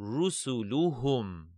رسلهم.